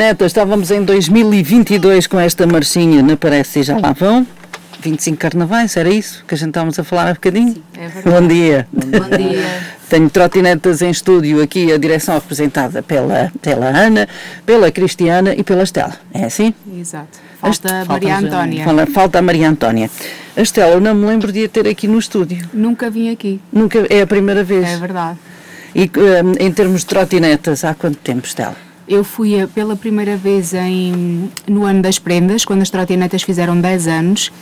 Neta, estávamos em 2022 com esta marchinha na Parece e já lá vão. 25 carnavais, era isso que a gente estávamos a falar há bocadinho? Sim, é verdade. Bom dia. Bom dia. Tenho trotinetas em estúdio aqui, a direção representada pela, pela Ana, pela Cristiana e pela Estela. É assim? Exato. Falta a Maria Antónia. Falta, falta a Maria Antónia. A Estela, eu não me lembro de a ter aqui no estúdio. Nunca vim aqui. Nunca, é a primeira vez. É verdade. E um, em termos de trotinetas, há quanto tempo, Estela? Eu fui pela primeira vez em, no ano das prendas, quando as trotinetas fizeram 10 anos,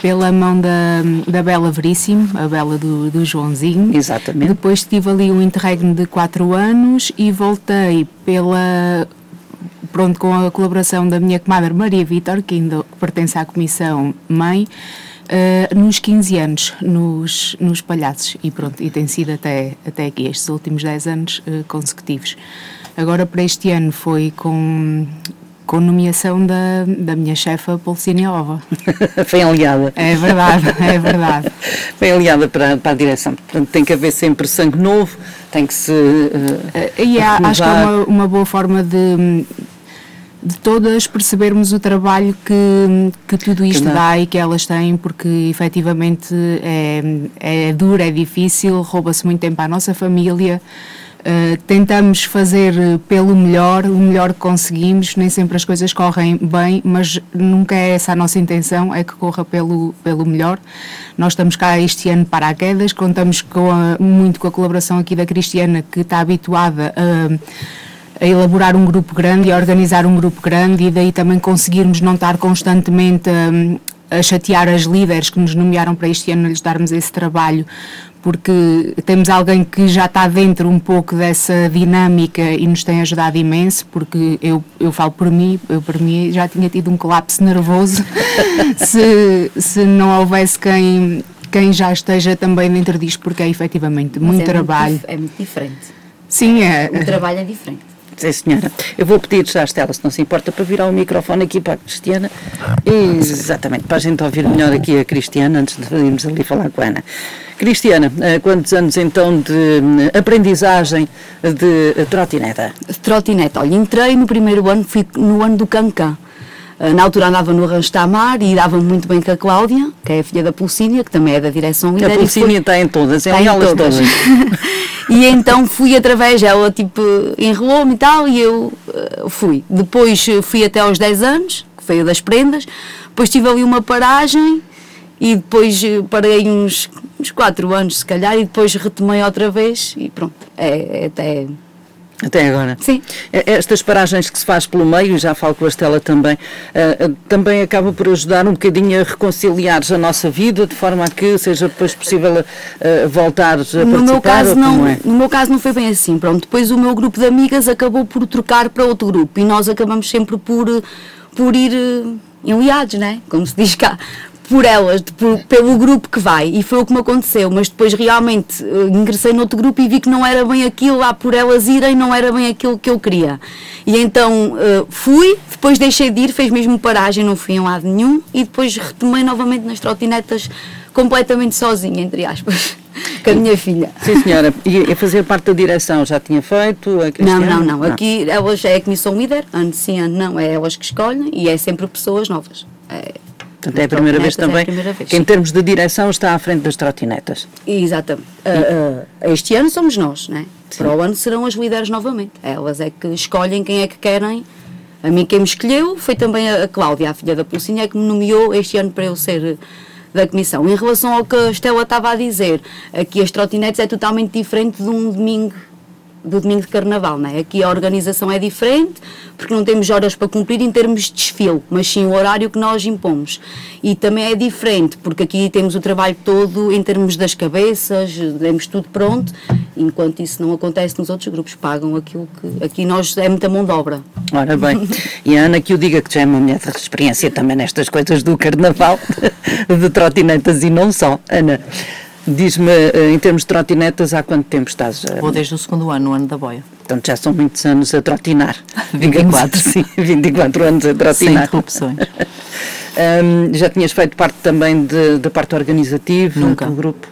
pela mão da, da Bela Veríssimo, a Bela do, do Joãozinho. Exatamente. Depois tive ali um interregno de 4 anos e voltei pela pronto, com a colaboração da minha comadre Maria Vitor, que ainda pertence à comissão mãe, uh, nos 15 anos, nos, nos palhaços. E pronto, e tem sido até, até aqui, estes últimos 10 anos uh, consecutivos. Agora, para este ano, foi com, com nomeação da, da minha chefa Polcínia Ova. Foi aliada. É verdade, é verdade. Foi aliada para, para a direção. Portanto, tem que haver sempre sangue novo, tem que se. Uh, e há, acho que é uma, uma boa forma de de todas percebermos o trabalho que, que tudo isto que dá e que elas têm, porque efetivamente é, é duro, é difícil, rouba-se muito tempo à nossa família. Uh, tentamos fazer pelo melhor, o melhor que conseguimos, nem sempre as coisas correm bem, mas nunca é essa a nossa intenção, é que corra pelo, pelo melhor. Nós estamos cá este ano para a quedas, contamos com a, muito com a colaboração aqui da Cristiana, que está habituada a a elaborar um grupo grande e a organizar um grupo grande e daí também conseguirmos não estar constantemente a, a chatear as líderes que nos nomearam para este ano, lhes darmos esse trabalho, porque temos alguém que já está dentro um pouco dessa dinâmica e nos tem ajudado imenso, porque eu, eu falo por mim, eu por mim já tinha tido um colapso nervoso se, se não houvesse quem, quem já esteja também dentro disto, porque é efetivamente muito é trabalho. Muito, é muito diferente. Sim, é. O trabalho é diferente. Sim, senhora. Eu vou pedir já à Estela, se não se importa, para virar o microfone aqui para a Cristiana. Exatamente, para a gente ouvir melhor aqui a Cristiana, antes de irmos ali falar com a Ana. Cristiana, eh, quantos anos então de eh, aprendizagem de trotineta? Trotineta, olha, entrei no primeiro ano, fui no ano do Cancã. Eh, na altura andava no Rancho Tamar e dava muito bem com a Cláudia, que é a filha da Pulcínia, que também é da direção líder. A Pulcínia está em todas, é está em elas todas. todas. e então fui através, ela tipo enrolou-me e tal, e eu uh, fui. Depois fui até aos 10 anos, que foi a das prendas, depois tive ali uma paragem e depois parei uns, uns 4 anos se calhar e depois retomei outra vez e pronto, é, é até até agora. Sim. Estas paragens que se faz pelo meio, já falo com a Estela também, uh, também acaba por ajudar um bocadinho a reconciliar a nossa vida, de forma a que seja depois possível uh, voltar a no Meu caso, não, é? No meu caso não foi bem assim. Pronto, depois o meu grupo de amigas acabou por trocar para outro grupo e nós acabamos sempre por, por ir enliados, né? como se diz cá por elas, por, pelo grupo que vai, e foi o que me aconteceu, mas depois realmente uh, ingressei noutro grupo e vi que não era bem aquilo, lá por elas irem, não era bem aquilo que eu queria. E então uh, fui, depois deixei de ir, fez mesmo paragem, não fui em lado nenhum, e depois retomei novamente nas trotinetas completamente sozinha, entre aspas. com a minha filha. Sim, senhora. E a fazer parte da direção já tinha feito? A não, não, não, não. Aqui elas é a comissão líder, ano sim, ano não, é elas que escolhem e é sempre pessoas novas. É, Portanto, é a primeira vez também é primeira vez. que, em termos de direção, está à frente das trotinetas. Exatamente. Uh, uh, este ano somos nós, né? Para o ano serão as líderes novamente. Elas é que escolhem quem é que querem. A mim, quem me escolheu foi também a Cláudia, a filha da Pulcinha, é que me nomeou este ano para eu ser da comissão. Em relação ao que a Estela estava a dizer, aqui as trotinetes é totalmente diferente de um domingo do domingo de carnaval, não é? Aqui a organização é diferente, porque não temos horas para cumprir em termos de desfile, mas sim o horário que nós impomos. E também é diferente, porque aqui temos o trabalho todo em termos das cabeças, temos tudo pronto, enquanto isso não acontece nos outros grupos, pagam aquilo que. Aqui nós é muita mão de obra. Ora bem, e a Ana que o diga que já é uma mulher de experiência também nestas coisas do carnaval, de trotinetas e não só. Ana. Diz-me, eh, em termos de trotinetas, há quanto tempo estás? A... Vou desde o segundo ano, no ano da boia. Portanto, já são muitos anos a trotinar. 24. Sim, 24 anos a trotinar. Sem interrupções. um, já tinhas feito parte também da parte organizativa Nunca. do grupo?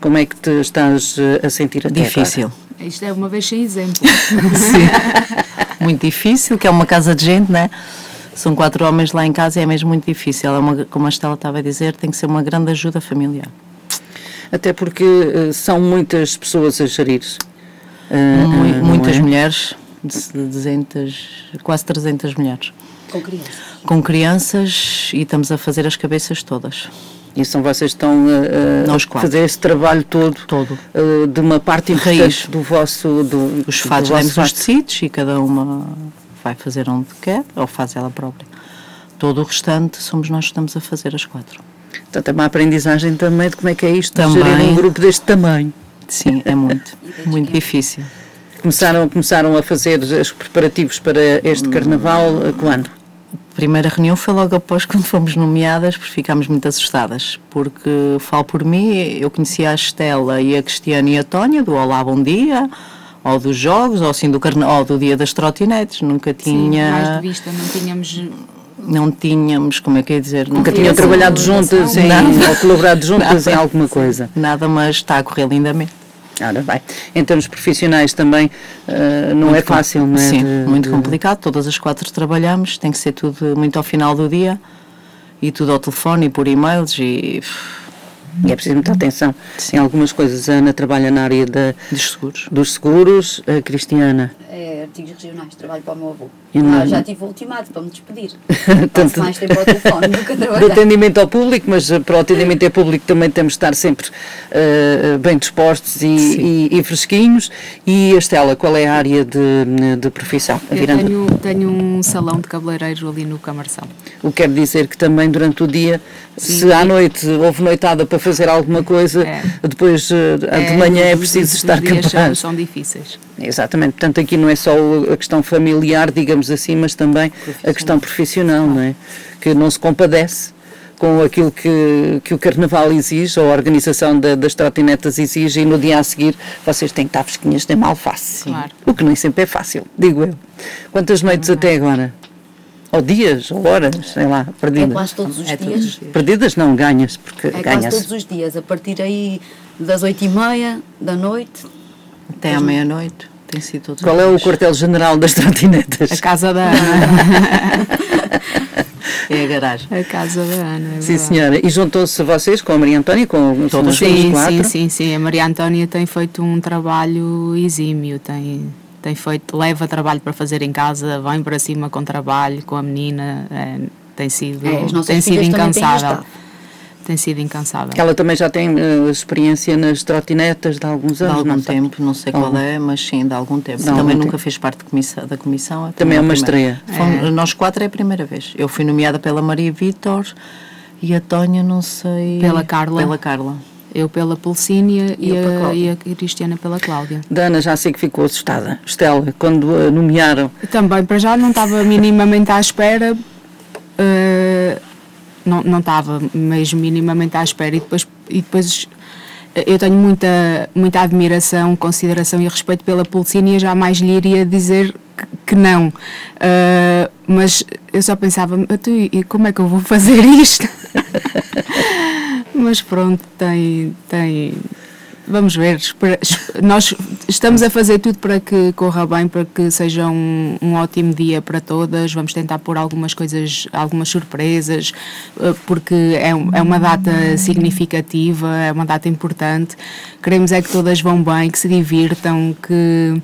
Como é que te estás eh, a sentir até Difícil. Agora? Isto é uma vez sem exemplo. Muito difícil, que é uma casa de gente, né? São quatro homens lá em casa e é mesmo muito difícil. É uma, como a Estela estava a dizer, tem que ser uma grande ajuda familiar. Até porque uh, são muitas pessoas a gerir. Uh, Mu- muitas é? mulheres, de 200, quase 300 mulheres. Com crianças. Com crianças e estamos a fazer as cabeças todas. E são vocês que estão uh, Nós a quatro. fazer esse trabalho todo, Todo. uh, de uma parte importante Raiz. do vosso do, Os fatos demos os tecidos e cada uma vai fazer onde quer ou faz ela própria. Todo o restante somos nós que estamos a fazer as quatro. Portanto, é uma aprendizagem também de como é que é isto, de Também. gerir um grupo deste tamanho. Sim, é muito, muito difícil. Começaram, começaram a fazer os preparativos para este carnaval uh, quando? A primeira reunião foi logo após quando fomos nomeadas, porque ficámos muito assustadas. Porque, falo por mim, eu conhecia a Estela e a Cristiana e a Tónia, do Olá Bom Dia, ou dos jogos, ou assim do, carna... ou do dia das trotinetes. Nunca Sim, mais tinha. de vista, não tínhamos. Não tínhamos, como é que é dizer? Nunca Sim, tinham sim, trabalhado juntas em, ou colaborado juntas Nada. em alguma coisa. Nada, mas está a correr lindamente. Ora bem, em termos profissionais também uh, não é fácil, não é? Sim, De- muito de- complicado. Todas as quatro trabalhamos, tem que ser tudo muito ao final do dia e tudo ao telefone e por e-mails e E é preciso muita atenção em algumas coisas. A Ana trabalha na área da, dos seguros. dos seguros, a Cristiana. É artigos regionais, trabalho para o meu avô. Não- Ah, já tive o ultimato para me despedir. Tanto- mais tempo ao telefone do que trabalhar. atendimento ao público, mas uh, para o atendimento ao público também temos de estar sempre uh, bem dispostos e, e- e fresquinhos. E a Estela, qual é a área de, de profissão? Eu Virando- tenho, tenho um salão de cabeleireiro ali no Camarção. O que quer dizer que também durante o dia, Sim. se à noite houve noitada para fazer alguma coisa, É. depois uh, de manhã é preciso os estar dias são, capaz. são difíceis. Exatamente, portanto aqui não é só a questão familiar, digamos assim, mas também a questão profissional, não é? Que não se compadece com aquilo que, que o Carnaval exige, ou a organização da- das trotinetas exige, e no dia a seguir vocês têm que estar fresquinhas de alface. Claro. O que nem sempre é fácil, digo eu. Quantas noites até agora? Ou dias, ou horas, sei lá, É perdidas. quase todos os É dias. todos os dias. Perdidas não, ganhas, porque É quase ganhas. todos os dias, a partir aí das oito e meia da noite. Até à meia-noite. Tem sido todos Qual os é o quartel-general das trotinetas? A casa da Ana. É a garagem. a casa da Ana. é Sim, verdade. senhora. E juntou-se vocês com a Maria Antónia, com todos os Sim, quatro? sim, sim, sim. A Maria Antónia tem feito um trabalho exímio, tem, tem feito, leva trabalho para fazer em casa, vem para cima com trabalho, com a menina, é, tem sido, É, tem sido incansável. Tem sido incansável. Ela também já tem eh, experiência nas trotinetas de alguns De anos, algum não sabe? tempo, não sei qual Algum. é, mas sim, de algum tempo. De algum também tempo. nunca fez parte de comissa- da comissão. Também é uma estreia. Fomos- Nós quatro é a primeira vez. Eu fui nomeada pela Maria Vítor e a Tónia, não sei. Pela Carla. Pela Carla. Eu pela Pulsínia e, e a Cristiana pela Cláudia. Dana já sei que ficou assustada. Estela, quando a nomearam, Também, para já, não estava minimamente à espera. eh, não, não estava mesmo minimamente à espera. E depois, e depois eh, eu tenho muita, muita admiração, consideração e respeito pela Pulsínia, jamais lhe iria dizer que, não. Eh, mas eu só pensava, "Então, e e como é que eu vou fazer isto? mas pronto, tem. tem Vamos ver, nós estamos a fazer tudo para que corra bem, para que seja um, um ótimo dia para todas. Vamos tentar pôr algumas coisas, algumas surpresas, eh, porque é, um- é uma data significativa, é uma data importante. Queremos é que todas vão bem, que se divirtam, que,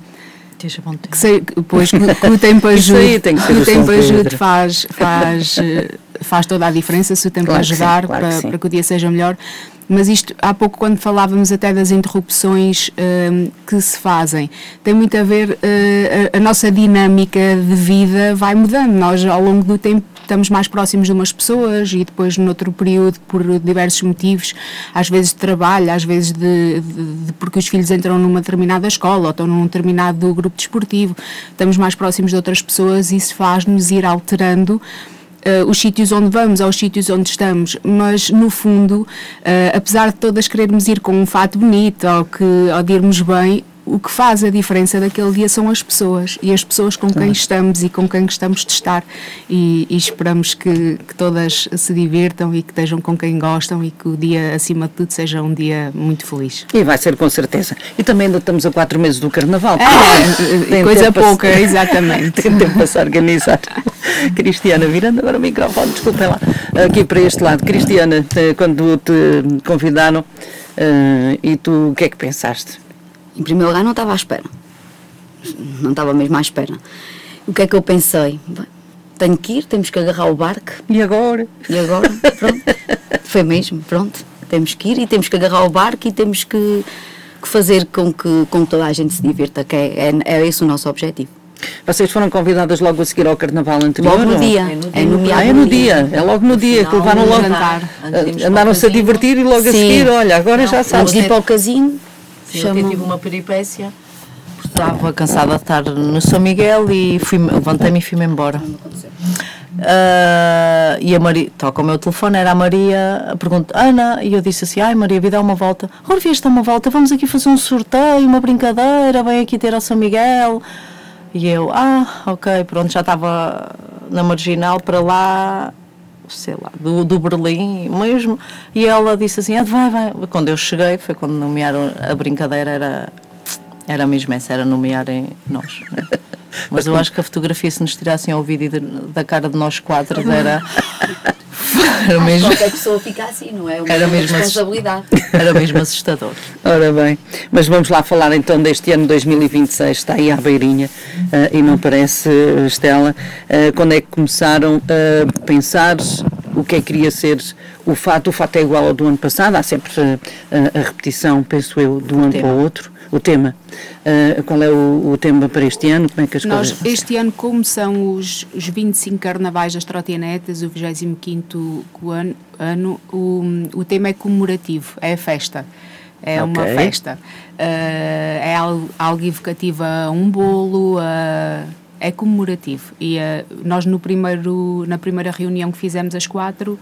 Esteja bom tempo. que, se, que, pois, que, que o tempo Isso ajude, aí tem que ser que o tempo ajude faz, faz, eh, faz toda a diferença se o tempo Claro que sim, ajudar claro que para, sim. para que o dia seja melhor. Mas isto, há pouco, quando falávamos até das interrupções hum, que se fazem, tem muito a ver, eh, a, a nossa dinâmica de vida vai mudando. Nós, ao longo do tempo, estamos mais próximos de umas pessoas e depois, noutro período, por diversos motivos, às vezes de trabalho, às vezes de, de- de porque os filhos entram numa determinada escola ou estão num determinado grupo desportivo, estamos mais próximos de outras pessoas e isso faz-nos ir alterando eh, os sítios onde vamos aos sítios onde estamos, mas no fundo, eh, apesar de todas querermos ir com um fato bonito ou, que, ou de irmos bem, o que faz a diferença daquele dia são as pessoas e as pessoas com quem estamos e com quem gostamos de estar e, e esperamos que, que, todas se divirtam e que estejam com quem gostam e que o dia acima de tudo seja um dia muito feliz. E vai ser com certeza. E também ainda estamos a quatro meses do Carnaval. É, coisa pouca, se... exatamente. Tem tempo para se organizar. Cristiana, virando agora o microfone, desculpem lá, aqui para este lado. Cristiana, quando te convidaram, uh, e tu o que é que pensaste? Em primeiro lugar, não estava à espera. Não estava mesmo à espera. O que é que eu pensei? Tenho que ir, temos que agarrar o barco. E agora? E agora? Pronto. Foi mesmo, pronto. Temos que ir e temos que agarrar o barco e temos que, que fazer com que, com que toda a gente se divirta, que é, é, é esse o nosso objetivo. Vocês foram convidadas logo a seguir ao carnaval anterior? Logo no dia. É no dia. É, ah, é no dia. É logo no dia que levaram logo. Andaram-se a divertir e logo Sim. a seguir, olha, agora não, já sabes. Antes de ir para o casino, Sim, Chama... eu tive uma peripécia. Estava cansada de estar no São Miguel e fui, levantei-me e fui-me embora. Uh, e a Maria, toca o meu telefone, era a Maria, pergunta, Ana, e eu disse assim: Ai Maria, vi dar uma volta. Ora, vieste dar uma volta, vamos aqui fazer um sorteio, uma brincadeira, vem aqui ter ao São Miguel. E eu, ah, ok, pronto, já estava na marginal para lá, sei lá, do, do Berlim mesmo, e ela disse assim, ah, vai, vai. Quando eu cheguei, foi quando nomearam, a brincadeira era, era mesmo essa, era nomearem nós. Né? Mas eu acho que a fotografia, se nos tirassem ao vídeo da cara de nós quatro, era. era mesmo... Qualquer pessoa fica assim, não é? Uma era mesmo responsabilidade. Era mesmo assustador. Ora bem, mas vamos lá falar então deste ano 2026, está aí à beirinha, uh, e não parece, Estela, uh, quando é que começaram a pensar o que é que queria ser o fato? O fato é igual ao do ano passado, há sempre uh, a repetição, penso eu, de um ano para o outro o tema. Uh, qual é o, o, tema para este ano? Como é que as Nós, coisas... Este ano, como são os, os 25 carnavais das trotinetas, o 25 ano, ano o, o tema é comemorativo, é a festa. É okay. uma festa. Uh, é algo, algo evocativo a um bolo, uh, é comemorativo. E uh, nós, no primeiro, na primeira reunião que fizemos às quatro,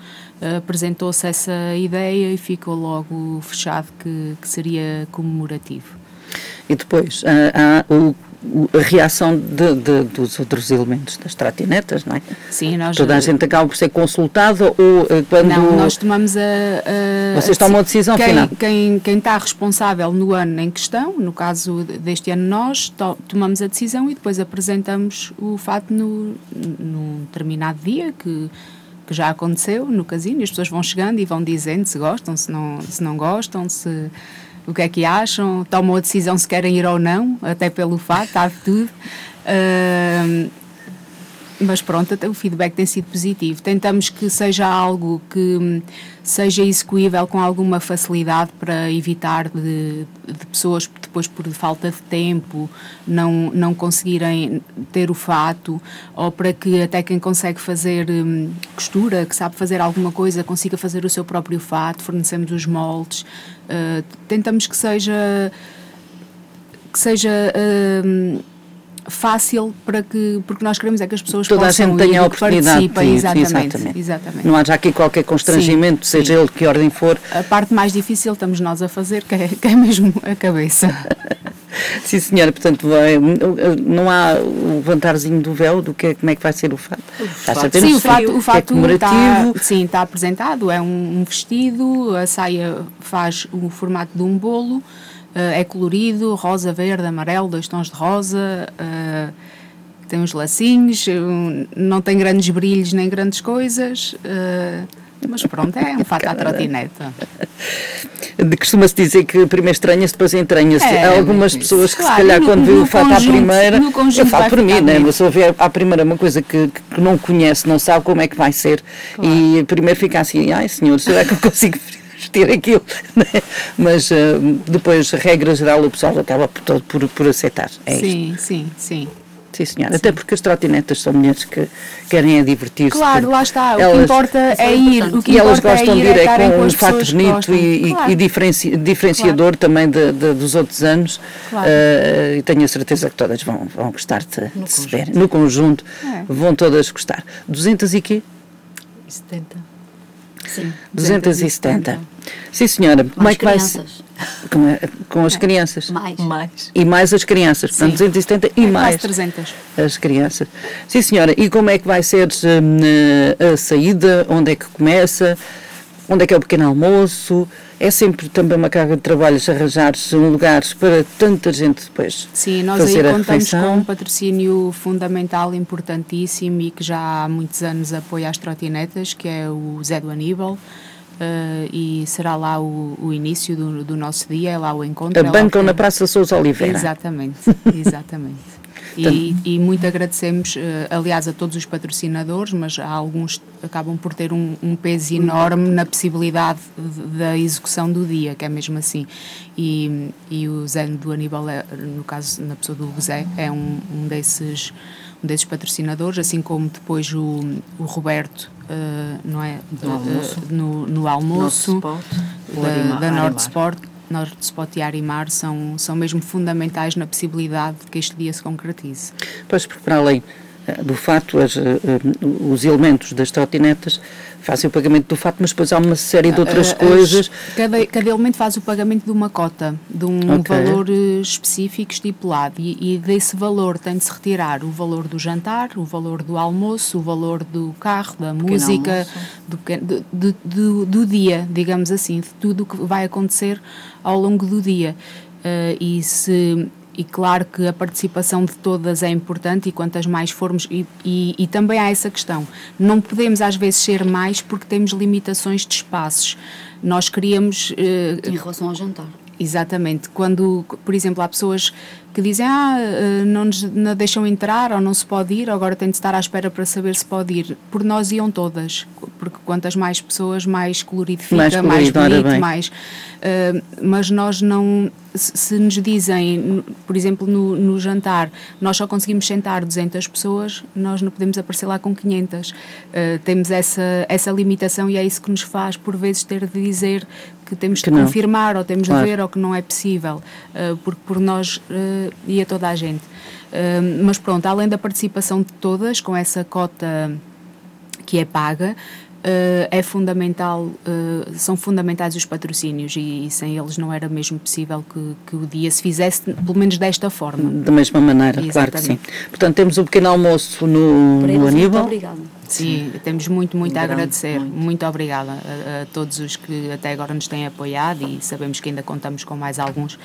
apresentou-se essa ideia e ficou logo fechado que, que seria comemorativo. E depois há, há o a reação de, de, dos outros elementos das tratinetas, não é? Sim, nós... Toda a gente acaba por ser consultado ou eh, quando... Não, nós tomamos a... a Vocês tomam a decisão quem, final? Quem, quem está responsável no ano em questão, no caso deste ano nós, to, tomamos a decisão e depois apresentamos o fato no, num determinado dia que que já aconteceu no casino, e as pessoas vão chegando e vão dizendo se gostam, se não, se não gostam, se o que é que acham, tomam a decisão se querem ir ou não, até pelo fato, há tudo. Uh, mas pronto, o feedback tem sido positivo. Tentamos que seja algo que hum, seja execuível com alguma facilidade para evitar de, de, pessoas depois por falta de tempo não, não conseguirem ter o fato ou para que até quem consegue fazer hum, costura, que sabe fazer alguma coisa, consiga fazer o seu próprio fato, fornecemos os moldes. Uh, tentamos que seja que seja uh, fácil para que porque nós queremos é que as pessoas toda possam a gente tenha a oportunidade de ir, exatamente, exatamente. exatamente. não haja aqui qualquer constrangimento sim, seja sim. ele de que ordem for a parte mais difícil estamos nós a fazer que é, que é mesmo a cabeça sim senhora portanto não há o levantarzinho do véu do que é, como é que vai ser o fato sim o fato, o fato é está, sim está apresentado é um, um vestido a saia faz o formato de um bolo é colorido, rosa, verde, amarelo, dois tons de rosa, uh, tem uns lacinhos, não tem grandes brilhos nem grandes coisas, uh, mas pronto, é um fato à trotineta. Costuma-se dizer que primeiro estranha-se, depois entranha-se. É, Há algumas pessoas que, claro, se calhar, no, quando vê o fato à primeira, eu falo por mim, né? Mas se ouvir à primeira uma coisa que, que não conhece, não sabe como é que vai ser, claro. e primeiro fica assim, ai senhor, será que eu consigo vestir aquilo, né? mas uh, depois, regra geral, o pessoal acaba por, por, por aceitar. É sim, isto. sim, sim. Sim, senhora. Até porque as trotinetas são mulheres que querem é divertir-se. Claro, lá está. O que importa é ir. O que e elas gostam é de ir é, com, com um fato bonito e, claro. e diferenci, diferenciador claro. também de, de, dos outros anos. Claro. Uh, e tenho a certeza que todas vão, vão gostar de, de se ver. No conjunto, é. vão todas gostar. 200 e quê? 70. Sim. 270. Sim, senhora. Como é Mais que vai crianças. Com, a- com as crianças. Mais. Mais. E mais as crianças. Portanto, 270 e É mais quase 300. as crianças. Sim, senhora. E como é que vai ser hum, a saída? Onde é que começa? Onde é que é o pequeno almoço? É sempre também uma carga de trabalho arranjar-se um lugar para tanta gente depois Sim, nós fazer aí a contamos com um patrocínio fundamental, importantíssimo e que já há muitos anos apoia as trotinetas, que é o Zé do Aníbal. Eh, e será lá o, o início do, do nosso dia, é lá o encontro. A é bancam que- na Praça Sousa Oliveira. Exatamente, exatamente. E, e muito agradecemos, eh, aliás, a todos os patrocinadores, mas há alguns acabam por ter um, um peso enorme na possibilidade de- da execução do dia, que é mesmo assim. E, e o Zé do Aníbal, é, no caso, na pessoa do Zé, é um, um desses desses patrocinadores, assim como depois o, o Roberto, eh, não é? No almoço. Eh, no, no almoço o da, da Arimar. Norte Sport, Norte Spot e Arimar são, são mesmo fundamentais na possibilidade de que este dia se concretize. Pois, porque para além eh, do fato, as, eh, eh, os elementos das trotinetas fazem o pagamento do fato, mas depois há uma série de outras As- coisas. Cada, cada elemento faz o pagamento de uma cota, de um Ok. valor eh, específico estipulado, e, e desse valor tem de se retirar o valor do jantar, o valor do almoço, o valor do carro, da música, do, pequeno- do, do- do- do dia, digamos assim, de tudo o que vai acontecer ao longo do dia. Eh, e se. E claro que a participação de todas é importante e quantas mais formos, e, e, e também há essa questão. Não podemos às vezes ser mais porque temos limitações de espaços. Nós queríamos eh, Em relação ao jantar. Exatamente. Quando, por exemplo, há pessoas que dizem ah, eh, não nos não deixam entrar ou não se pode ir, agora tem de estar à espera para saber se pode ir. Por nós iam todas, porque quantas mais pessoas, mais colorido fica, Mais mais, colorido, ora bonito, mais. eh, mas nós não. Se nos dizem, por exemplo, no, no jantar, nós só conseguimos sentar 200 pessoas, nós não podemos aparecer lá com 500. Eh, temos essa, essa limitação e é isso que nos faz, por vezes, ter de dizer que temos Que de não. confirmar ou temos Claro. de ver ou que não é possível, eh, porque por nós eh, ia toda a gente. Eh, mas pronto, além da participação de todas, com essa cota que é paga, eh, é fundamental, eh, são fundamentais os patrocínios e, e sem eles não era mesmo possível que, que o dia se fizesse, pelo menos desta forma. Da mesma maneira, claro que sim. Exatamente. Portanto, temos o pequeno almoço no, no eles, muito Aníbal. obrigada. Sim, temos muito, muito a Grande, agradecer. muito. Muito, obrigada a, a todos os que até agora nos têm apoiado e sabemos que ainda contamos com mais alguns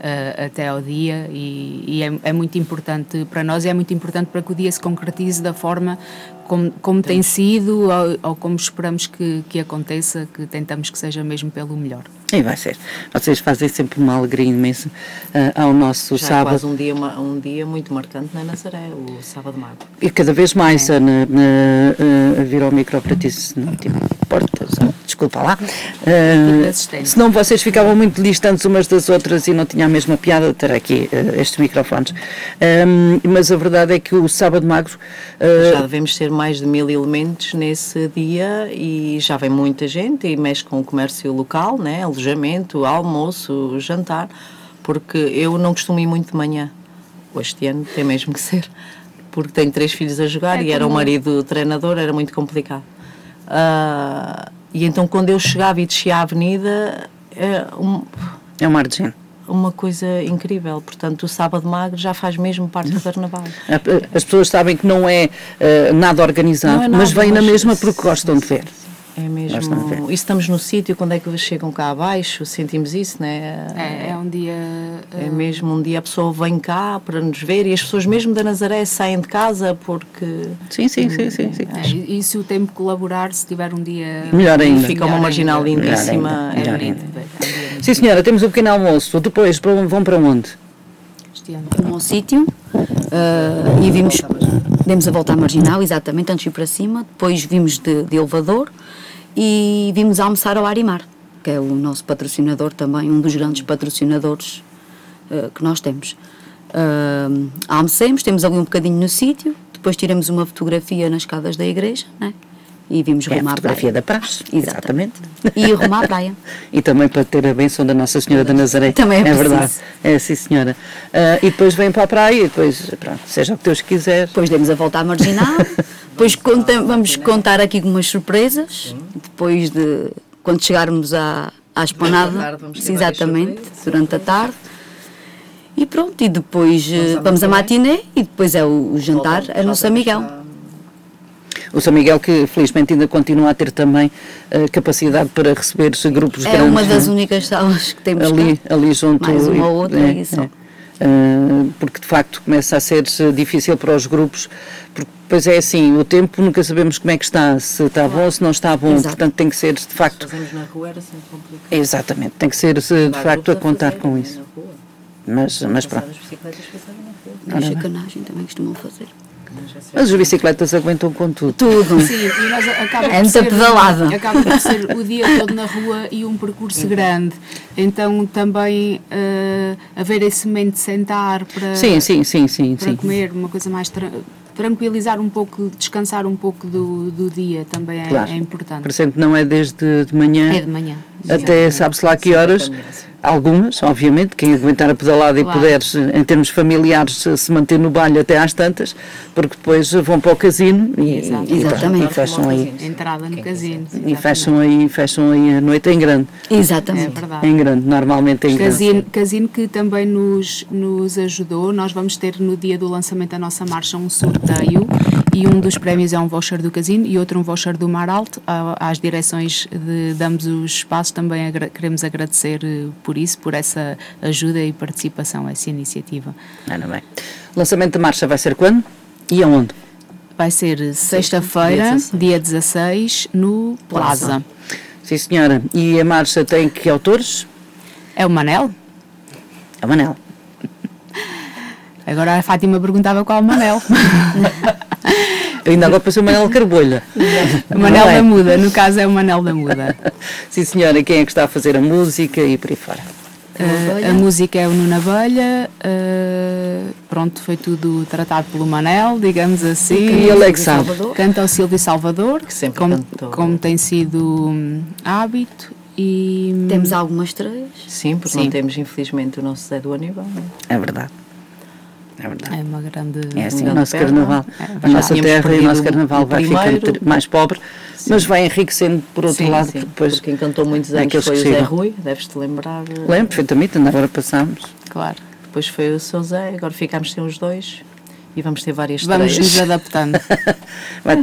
eh, até ao dia e, e é, é muito importante para nós e é muito importante para que o dia se concretize da forma como, como tem sido ou, ou como esperamos que, que aconteça, que tentamos que seja mesmo pelo melhor. E vai ser. Vocês fazem sempre uma alegria imensa eh, ao nosso Já é sábado. quase um dia, um dia muito marcante na Nazaré, o sábado mago. E cada vez É. mais a, a vir ao micro para ti, se não tiver portas, desculpa lá. Uh, senão vocês ficavam muito distantes umas das outras e não tinha a mesma piada ter aqui eh, estes microfones. Um, mas a verdade é que o Sábado Magro eh, Já devemos ter mais de mil elementos nesse dia e já vem muita gente e mexe com o comércio local, né? alojamento, almoço, jantar, porque eu não costumo ir muito de manhã. Este ano tem mesmo que ser, porque tenho três filhos a jogar É e era o como- marido treinador, era muito complicado. Ah, e então quando eu chegava e descia a avenida, é um- é um mar de gente. uma coisa incrível. Portanto, o sábado magro já faz mesmo parte do carnaval. A- As pessoas sabem que não é eh, nada organizado, é nada, mas vêm na mesma porque gostam de ver. É a ver. mesmo. E estamos no sítio, quando é que chegam cá abaixo, sentimos isso, né? É, é um dia. É mesmo um dia a pessoa vem cá para nos ver e as pessoas mesmo da Nazaré saem de casa porque Sim, sim, sim, sim. sim. É, e, e se o tempo colaborar, se tiver um dia. Melhor ainda. fica uma marginal ainda. lindíssima. Melhor ainda, É bonito. ainda. é um muito Sim, senhora, temos o pequeno almoço. Depois vão para onde? Este ano. Sítio ah, e vimos, demos a volta à marginal, exatamente, antes de ir para cima. Depois vimos de, de elevador e vimos almoçar ao Arimar, que é o nosso patrocinador também, um dos grandes patrocinadores ah, que nós temos. Ah, almocemos, temos ali um bocadinho no sítio, depois tiramos uma fotografia nas escadas da igreja, né? e vimos É a fotografia praia. da praxe. Exatamente. Exatamente. E rumo à praia. E também para ter a bênção da Nossa Senhora da Nazaré. Também é preciso. verdade. É, sim, senhora. Ah, e depois vem para a praia e depois, pronto, seja o que Deus quiser. Depois demos a volta à marginal. Depois conta- vamos contar aqui algumas surpresas. Depois de quando chegarmos à, à esplanada. A exatamente. Durante a tarde. E pronto, e depois eh, à vamos à matiné. e depois é o, o jantar é no São Miguel. O São Miguel, que felizmente ainda continua a ter também ah, capacidade para receber grupos É grandes. uma das não é? únicas salas que temos ali, cá. ali junto. Mais uma ou outra é, e só. é. Ah, porque de facto começa a ser eh, difícil para os grupos, porque depois é assim, o tempo nunca sabemos como é que está, se está bom ou se não está bom, Exato. portanto tem que ser de facto, Fazemos na rua era sempre complicado. exatamente, tem que ser se, de facto a contar com isso. Mas, mas pronto. As bicicletas passavam na rua. Na chacanagem também costumam fazer. Mas as bicicletas aguentam com tudo. Tudo. Sim, e nós acaba É por muita ser, pedalada. acaba por ser o dia todo na rua e um percurso grande. Então também uh, haver esse momento de sentar para, Sim, sim, sim, sim, para sim. comer, uma coisa mais tra- tranquilizar um pouco, descansar um pouco do, do dia também é, Claro. é importante. Por exemplo, não é desde de manhã É de manhã. até sabe-se lá que horas. Algumas, obviamente, quem aguentar a pedalada Claro. e puderes, em termos familiares, se manter no baile até às tantas, porque depois vão para o casino e, Exato. e, Exatamente. e fecham aí. Entrada no casino. E fecham aí, fecham aí a noite em grande. É Exatamente. verdade. Em grande, normalmente em grande. Casino, casino que também nos, nos ajudou. Nós vamos ter no dia do lançamento da nossa marcha um sorteio e um dos prémios é um voucher do Casino e outro um voucher do Mar Alto. Às direções de, de ambos os espaços também agra- queremos agradecer eh, por isso, por essa ajuda e participação, essa iniciativa. Ora bem. O lançamento da marcha vai ser quando? E aonde? Vai ser sexta-feira, dia 16, no Plaza. Sim, senhora. E a marcha tem que autores? É o Manel? É o Manel. Agora a Fátima perguntava qual o Manel. Eu ainda agora passei o Manel Carbolha. o Manel Não é? da Muda, no caso é o Manel da Muda. Sim, senhora. Quem é que está a fazer a música e por aí fora? Uh, a música é o Nuno Abelha, uh, pronto, foi tudo tratado pelo Manel, digamos assim. E ele é que sabe. Salvador. Canta o Silvio Salvador, Que sempre como, cantou. como tem sido hum, hábito. E hum, Temos algumas estreias. Sim, porque Sim. não temos infelizmente o nosso Zé do Aníbal. É verdade. É verdade. é uma grande. É assim, o nosso perda. carnaval, É, a nossa terra e o nosso carnaval o vai primeiro. ficando mais pobre, mas vai enriquecendo por outro Sim, lado, sim, depois porque quem cantou muitos anos foi o Zé. Rui, deves-te lembrar. Lembro perfeitamente, agora passámos. Claro. Depois foi o seu Zé, agora ficámos sem os dois e vamos ter várias Vamos nos estreias. adaptando.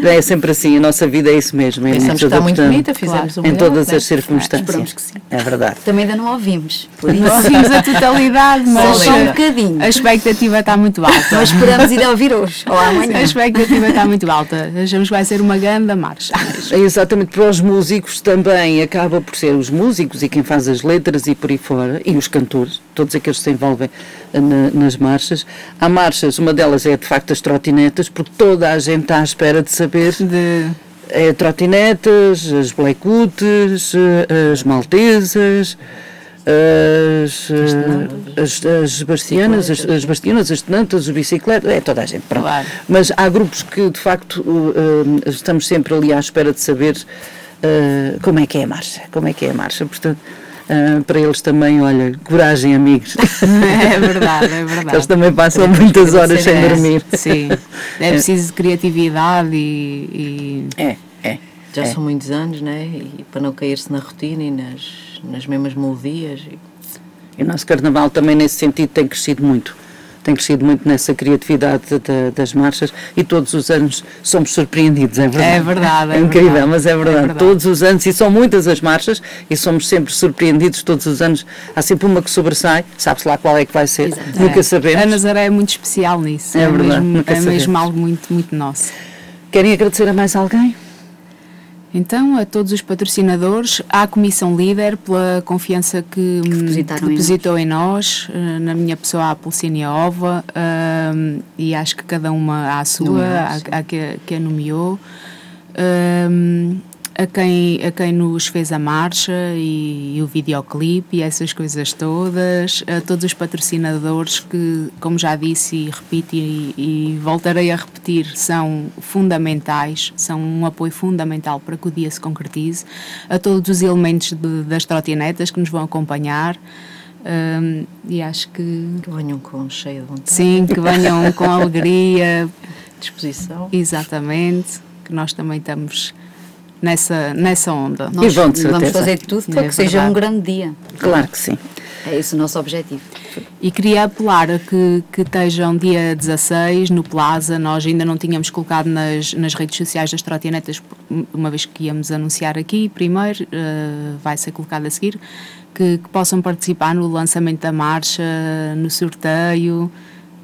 É sempre assim, a nossa vida é isso mesmo. É Pensamos que nos está muito adaptando bonita, fizemos o Em todas né? as circunstâncias. Esperamos que sim. É verdade. Também ainda não ouvimos. Por isso, Não ouvimos a totalidade, mas só um bocadinho. a expectativa está muito alta. Mas esperamos ir a ouvir hoje ou amanhã. A expectativa está muito alta. Achamos que vai ser uma grande marcha. É exatamente para os músicos também acaba por ser os músicos e quem faz as letras e por aí fora, e os cantores, todos aqueles que se envolvem eh, na- nas marchas. Há marchas, uma delas é de facto as trotinetas, porque toda a gente está à espera de saber De, é, trotinetas, as blackouts, eh, as maltesas, as, eh, as, as bastianas, as, as bastianas, as tenantas, é toda a gente, pronto. Claro. Mas há grupos que de facto eh, estamos sempre ali à espera de saber eh, como é que é a marcha, como é que é a marcha, portanto eh, para eles também, olha, coragem amigos. é verdade, é verdade. Eles também passam muitas horas sem É, dormir. Sim, é preciso de criatividade e, e- É, é. Já é. são muitos anos, né? E para não cair-se na rotina e nas, nas mesmas melodias. E- E o nosso carnaval também nesse sentido tem crescido muito. Tem crescido muito nessa criatividade da- das marchas e todos os anos somos surpreendidos, é verdade. É verdade, é É incrível, verdade. mas é verdade. É verdade. Todos os anos, e são muitas as marchas, e somos sempre surpreendidos todos os anos. Há sempre uma que sobressai, sabe-se lá qual é que vai ser, Exato. nunca é. sabemos. A Nazaré é muito especial nisso. É verdade, mesmo, é mesmo algo muito, muito nosso. Querem agradecer a mais alguém? Então, a todos os patrocinadores, à Comissão Líder pela confiança que, hum, que depositou em nós, eh, na minha pessoa, a Pulcínia Ova, hum, e acho que cada uma a sua, sim. há que, que a nomeou. Hum, a quem, a quem nos fez a marcha e, e, o videoclipe e essas coisas todas, a todos os patrocinadores que, como já disse e repito e, e, voltarei a repetir, são fundamentais, são um apoio fundamental para que o dia se concretize, a todos os elementos de, das trotinetas que nos vão acompanhar. Um, e acho que. Que venham com cheio de vontade. Sim, que venham com alegria. Disposição. Exatamente, que nós também estamos nessa, nessa onda. Nós e vão, de vamos fazer tudo para É que seja um grande dia. Claro que sim. É esse o nosso objetivo. E queria apelar a que, que estejam dia 16 no Plaza. Nós ainda não tínhamos colocado nas, nas redes sociais das trotinetas, uma vez que íamos anunciar aqui primeiro, uh, vai ser colocado a seguir, que, que, possam participar no lançamento da marcha, no sorteio,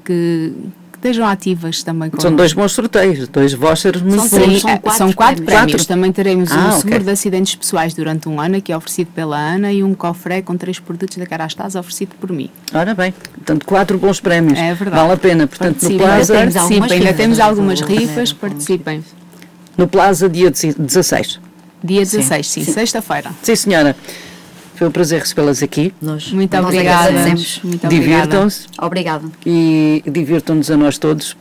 que estejam ativas também. Com São dois bons sorteios, dois vouchers muito São bons. Sim, são quatro são quatro prémios. prémios. Também teremos Ah, um seguro de acidentes pessoais durante um ano, que é oferecido pela Ana, e um cofre com três produtos da Carastás oferecido por mim. Ora bem, portanto, quatro bons prémios. É verdade. Vale a pena. Portanto, no Participem, Plaza, temos algumas ainda rifas. temos algumas rifas, participem. no Plaza dia 16. Dia 16, sim, sexta-feira. Sim, senhora. Foi um prazer recebê-las aqui. Nós Muito obrigada. Divirtam-se Obrigada. e divirtam-nos a nós todos